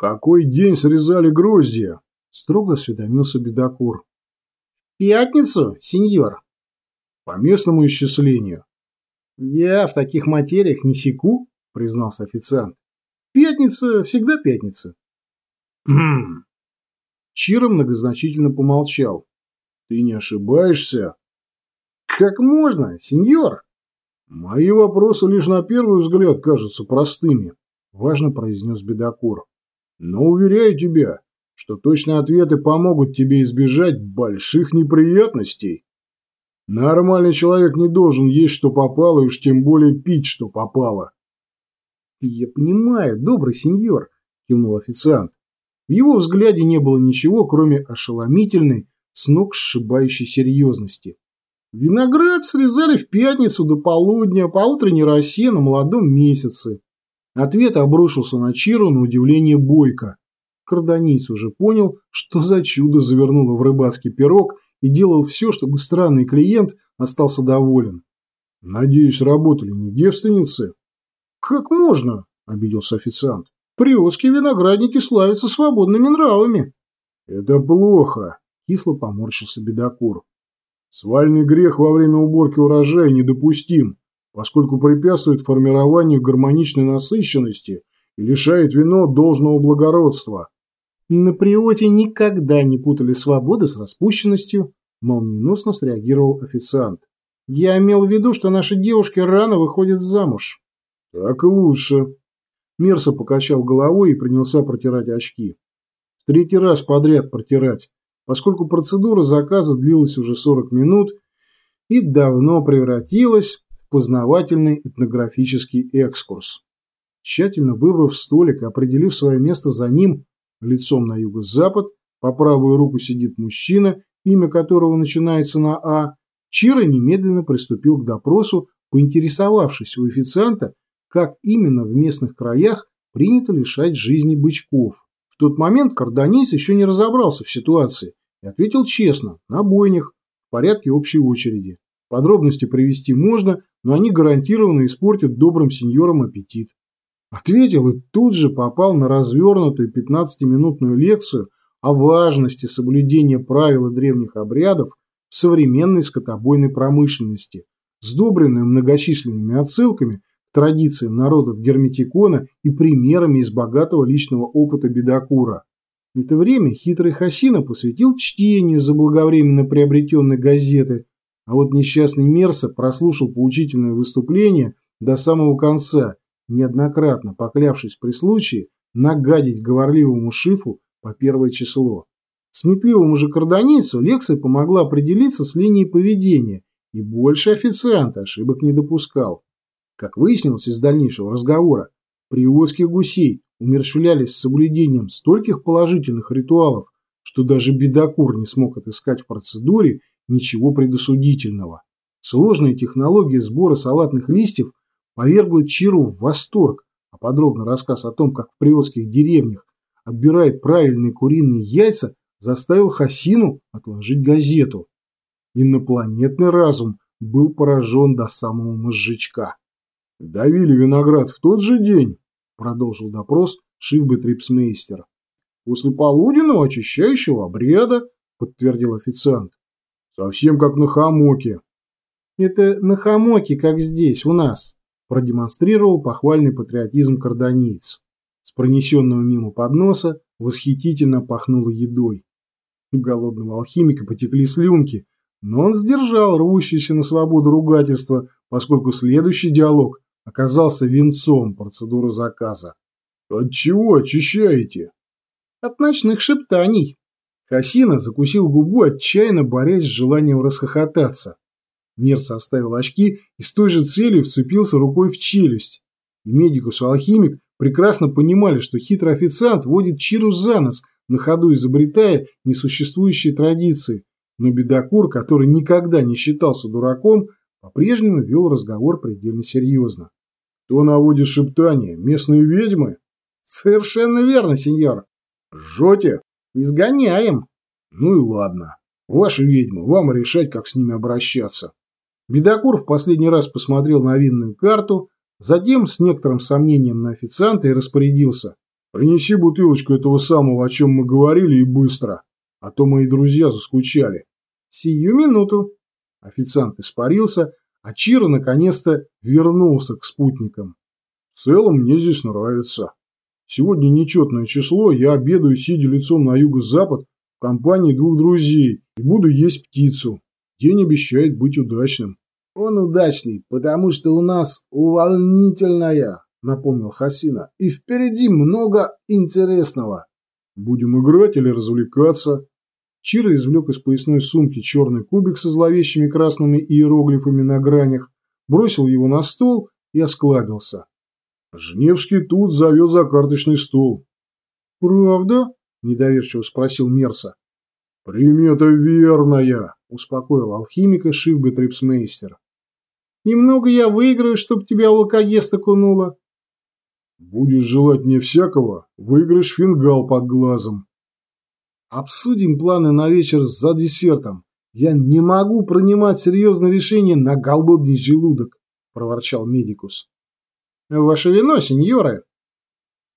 какой день срезали гроздья?» – строго осведомился Бедокур. «Пятницу, сеньор». «По местному исчислению». «Я в таких материях не секу», – признался официант. «Пятница всегда пятница». «Хм». Чиро многозначительно помолчал. «Ты не ошибаешься?» «Как можно, сеньор?» «Мои вопросы лишь на первый взгляд кажутся простыми», – важно произнес Бедокур. «Но уверяю тебя, что точные ответы помогут тебе избежать больших неприятностей. Нормальный человек не должен есть, что попало, и уж тем более пить, что попало». «Я понимаю, добрый сеньор», – кивнул официант. В его взгляде не было ничего, кроме ошеломительной, с ног сшибающей серьезности. Виноград срезали в пятницу до полудня по утренней росе на молодом месяце. Ответ обрушился на Чиру на удивление бойко. Карданийц уже понял, что за чудо завернуло в рыбацкий пирог и делал все, чтобы странный клиент остался доволен. «Надеюсь, работали не девственницы?» «Как можно?» – обиделся официант. «Приотские виноградники славятся свободными нравами». «Это плохо», – кисло поморщился бедокур. Свальный грех во время уборки урожая недопустим, поскольку препятствует формированию гармоничной насыщенности и лишает вино должного благородства. На приоте никогда не путали свободу с распущенностью, молниеносно среагировал официант. Я имел в виду, что наши девушки рано выходят замуж. Так лучше. Мерса покачал головой и принялся протирать очки. В третий раз подряд протирать, поскольку процедура заказа длилась уже 40 минут и давно превратилась познавательный этнографический экскурс. Тщательно выбрав столик и определив свое место за ним, лицом на юго-запад, по правую руку сидит мужчина, имя которого начинается на «А», Чиро немедленно приступил к допросу, поинтересовавшись у официанта, как именно в местных краях принято лишать жизни бычков. В тот момент карданец еще не разобрался в ситуации и ответил честно, на бойнях, в порядке общей очереди. Подробности привести можно, но они гарантированно испортят добрым сеньорам аппетит. Ответил и тут же попал на развернутую 15-минутную лекцию о важности соблюдения правил древних обрядов в современной скотобойной промышленности, сдобренную многочисленными отсылками к традициям народов Герметикона и примерами из богатого личного опыта Бедокура. В это время хитрый Хасина посвятил чтению заблаговременно приобретенной газеты, а вот несчастный Мерса прослушал поучительное выступление до самого конца, неоднократно поклявшись при случае нагадить говорливому шифу по первое число. Сметливому же карданийцу лекция помогла определиться с линией поведения, и больше официант ошибок не допускал. Как выяснилось из дальнейшего разговора, приотских гусей умерщвлялись с соблюдением стольких положительных ритуалов, что даже бедокур не смог отыскать в процедуре ничего предосудительного. Сложная технология сбора салатных листьев повергла Чиру в восторг, а подробный рассказ о том, как в приотских деревнях отбирают правильные куриные яйца, заставил Хасину отложить газету. Инопланетный разум был поражен до самого мозжечка. Давили виноград в тот же день, продолжил допрос Шивбы Трипсмейстер. После полуденного очищающего обряда, подтвердил официант. Совсем как на хамоке. Это на хамоке, как здесь, у нас, продемонстрировал похвальный патриотизм карданийц. С пронесенного мимо подноса восхитительно пахнуло едой. У голодного алхимика потекли слюнки, но он сдержал рвущееся на свободу ругательство, поскольку следующий диалог оказался венцом процедуры заказа. От чего очищаете? От ночных шептаний. Хасина закусил губу, отчаянно борясь с желанием расхохотаться. Мерц оставил очки и с той же целью вцепился рукой в челюсть. И медикус и алхимик прекрасно понимали, что хитрый официант водит Чиру за нос, на ходу изобретая несуществующие традиции. Но бедокур, который никогда не считался дураком, по-прежнему вел разговор предельно серьезно. Кто наводит шептания? Местные ведьмы? Совершенно верно, сеньор. Жжете? Изгоняем. Ну и ладно. Ваши ведьмы, вам решать, как с ними обращаться. Бедокур в последний раз посмотрел на винную карту, затем с некоторым сомнением на официанта и распорядился. Принеси бутылочку этого самого, о чем мы говорили, и быстро, а то мои друзья заскучали. Сию минуту. Официант испарился, а Чиро наконец-то вернулся к спутникам. В целом мне здесь нравится. Сегодня нечетное число, я обедаю, сидя лицом на юго-запад, в компании двух друзей, и буду есть птицу. День обещает быть удачным. Он удачный, потому что у нас увольнительная, напомнил Хасина, и впереди много интересного. Будем играть или развлекаться? Чиро извлек из поясной сумки черный кубик со зловещими красными иероглифами на гранях, бросил его на стол и осклабился. Женевский тут зовет за карточный стол. «Правда?» – недоверчиво спросил Мерса. «Примета верная», – успокоил алхимика Шивга Трипсмейстер. «Немного я выиграю, чтоб тебя алкогест окунуло». «Будешь желать мне всякого, выиграешь фингал под глазом». «Обсудим планы на вечер за десертом. Я не могу принимать серьезное решение на голодный желудок», – проворчал Медикус. «Ваше вино, сеньоры!»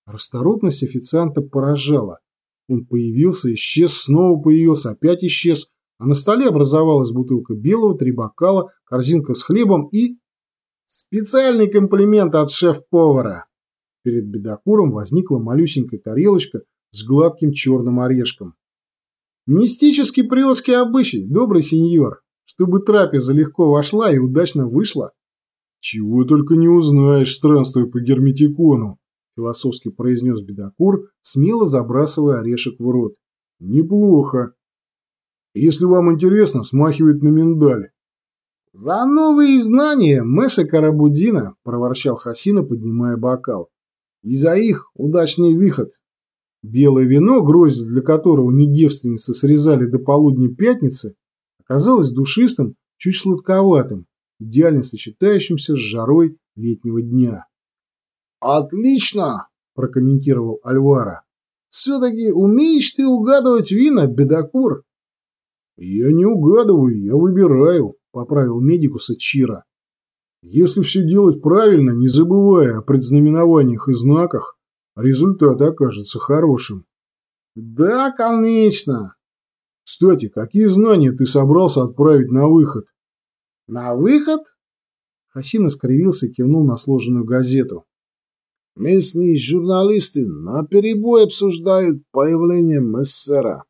Расторопность официанта поражала. Он появился, исчез, снова появился, опять исчез, а на столе образовалась бутылка белого, три бокала, корзинка с хлебом и... Специальный комплимент от шеф-повара. Перед бедокуром возникла малюсенькая тарелочка с гладким черным орешком. Мистический приотский обычай, добрый сеньор, чтобы трапеза легко вошла и удачно вышла. «Чего только не узнаешь, странствуя по герметикону», – философски произнес бедокур, смело забрасывая орешек в рот. «Неплохо. Если вам интересно, смахивает на миндаль». «За новые знания, Мэша Карабудина!» – проворчал Хасина, поднимая бокал. «И за их удачный выход!» Белое вино, гроздь для которого недевственницы срезали до полудня пятницы, оказалось душистым, чуть сладковатым, идеально сочетающимся с жарой летнего дня. «Отлично!» – прокомментировал Альвара. «Все-таки умеешь ты угадывать вина, бедокур?» «Я не угадываю, я выбираю», – поправил медикуса Чира. «Если все делать правильно, не забывая о предзнаменованиях и знаках, результат окажется хорошим». «Да, конечно!» «Кстати, какие знания ты собрался отправить на выход?» «На выход?» Хасин искривился и кивнул на сложенную газету. Местные журналисты наперебой обсуждают появление мессера.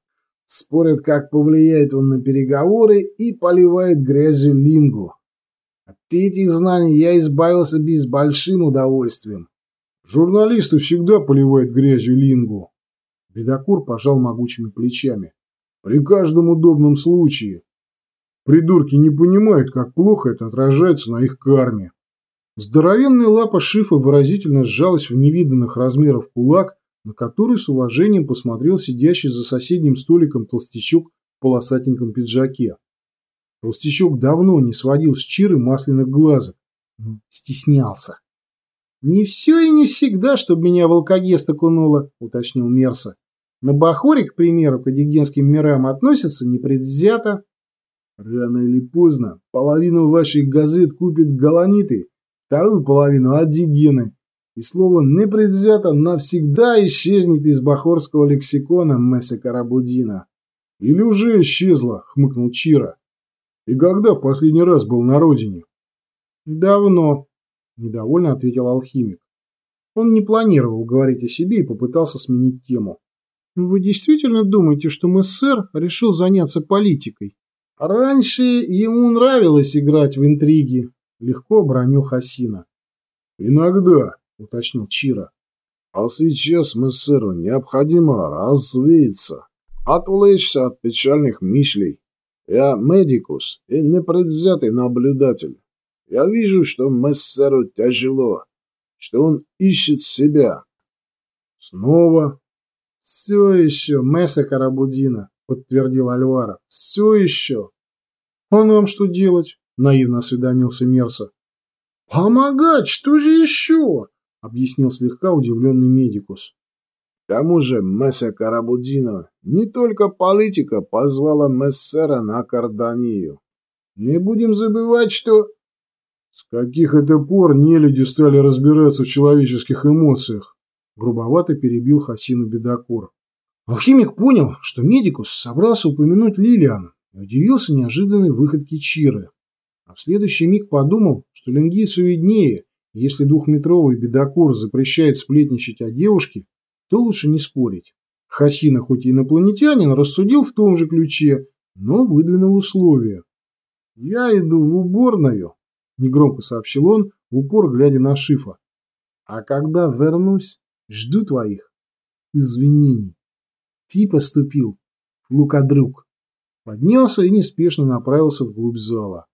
Спорят, как повлияет он на переговоры и поливают грязью лингу. От этих знаний я избавился с большим удовольствием. Журналисты всегда поливают грязью лингу. Бедокур пожал могучими плечами. При каждом удобном случае. Придурки не понимают, как плохо это отражается на их карме. Здоровенная лапа Шифа выразительно сжалась в невиданных размеров кулак, на который с уважением посмотрел сидящий за соседним столиком толстячок в полосатеньком пиджаке. Толстячок давно не сводил с Чиры масляных глазок, но стеснялся. «Не все и не всегда, чтобы меня в алкогест окунуло», — уточнил Мерса. «На Бахоре, к примеру, к адигенским мирам относятся непредвзято». Рано или поздно половину ваших газет купят галаниты, вторую половину адигены, и слово «непредвзято» навсегда исчезнет из бахорского лексикона Месса Карабудина. Или уже исчезло, хмыкнул Чира. И когда в последний раз был на родине? Давно, недовольно ответил алхимик. Он не планировал говорить о себе и попытался сменить тему. Вы действительно думаете, что мессер решил заняться политикой? Раньше ему нравилось играть в интриги, легко обронил Хасина. Иногда, уточнил Чира. А сейчас мессеру необходимо развеяться, отвлечься от печальных мыслей. Я медикус и непредвзятый наблюдатель. Я вижу, что мессеру тяжело, что он ищет себя. Снова? Все еще, Месса Карабудина. — подтвердил Альвара. — Все еще. — А нам что делать? — наивно осведомился Мерса. — Помогать, что же еще? — объяснил слегка удивленный медикус. — К тому же Месса Карабудина не только политика позвала Мессера на Карданию. Не будем забывать, что... С каких это пор нелюди стали разбираться в человеческих эмоциях? грубовато перебил Хасину Бедокур. Алхимик понял, что медикус собрался упомянуть Лилиан и удивился неожиданной выходке Чиры. А в следующий миг подумал, что лингийцу виднее, если двухметровый бедокур запрещает сплетничать о девушке, то лучше не спорить. Хасина, хоть и инопланетянин, рассудил в том же ключе, но выдвинул условия. «Я иду в уборную», — негромко сообщил он, в упор глядя на Шифа. «А когда вернусь, жду твоих извинений». Типа ступил, лукодруг. Поднялся и неспешно направился вглубь зала.